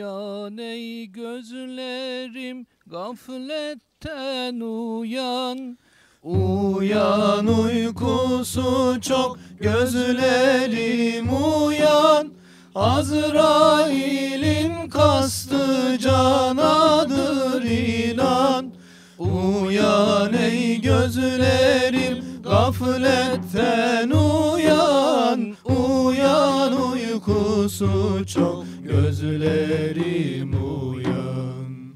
Uyan ey gözlerim gafletten uyan. Uyan uykusu çok gözlerim uyan. Azrail'in kastı canadır inan. Uyan ey gözlerim gafletten uykusu çok gözlerim uyan.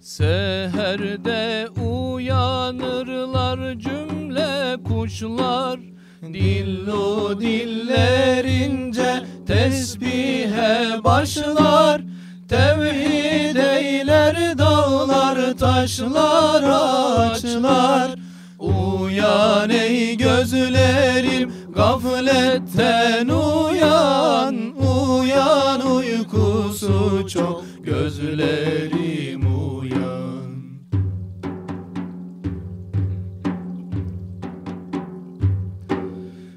Seherde uyanırlar cümle kuşlar. Dillu dillerince tesbihe başlar. Tevhid eyler dağlar taşlar ağaçlar Uyan ey gözlerim gafletten uyan Uyan uykusu çok gözlerim uyan.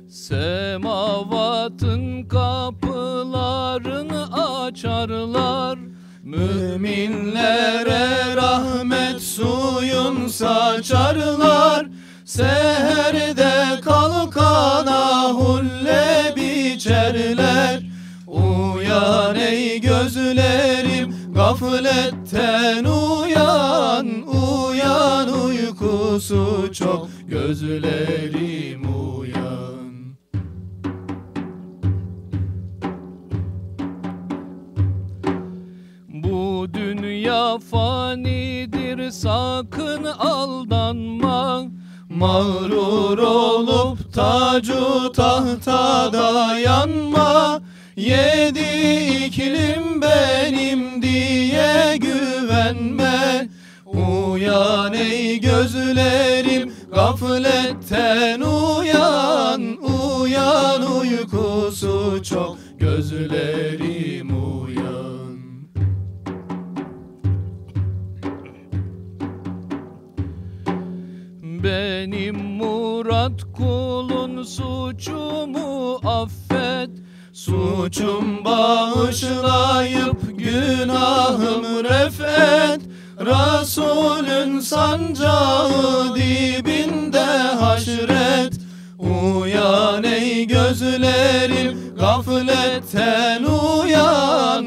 Semavatın kapılarını açarlar Müminlere rahmet suyun saçarlar Seherde kalkana hulle biçerler. Uyan ey gözlerim gafletten uyan Uyan uykusu çok gözlerim uyan. Bu dünya fanidir sakın aldanma Mağrur olup tacu tahtada yanma. Yedi iklim benim diye güvenme. Uyan ey gözlerim gafletten uyan. Uyan uykusu çok gözlerim uyan Benim Murat kulun suçumu affet. Suçum bağışlayıp günahım refet. Resulün sancağı dibinde haşret. Uyan ey gözlerim gafletten uyan.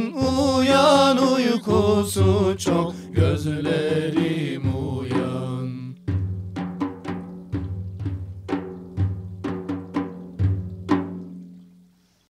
Uyan uykusu çok gözlerim uyan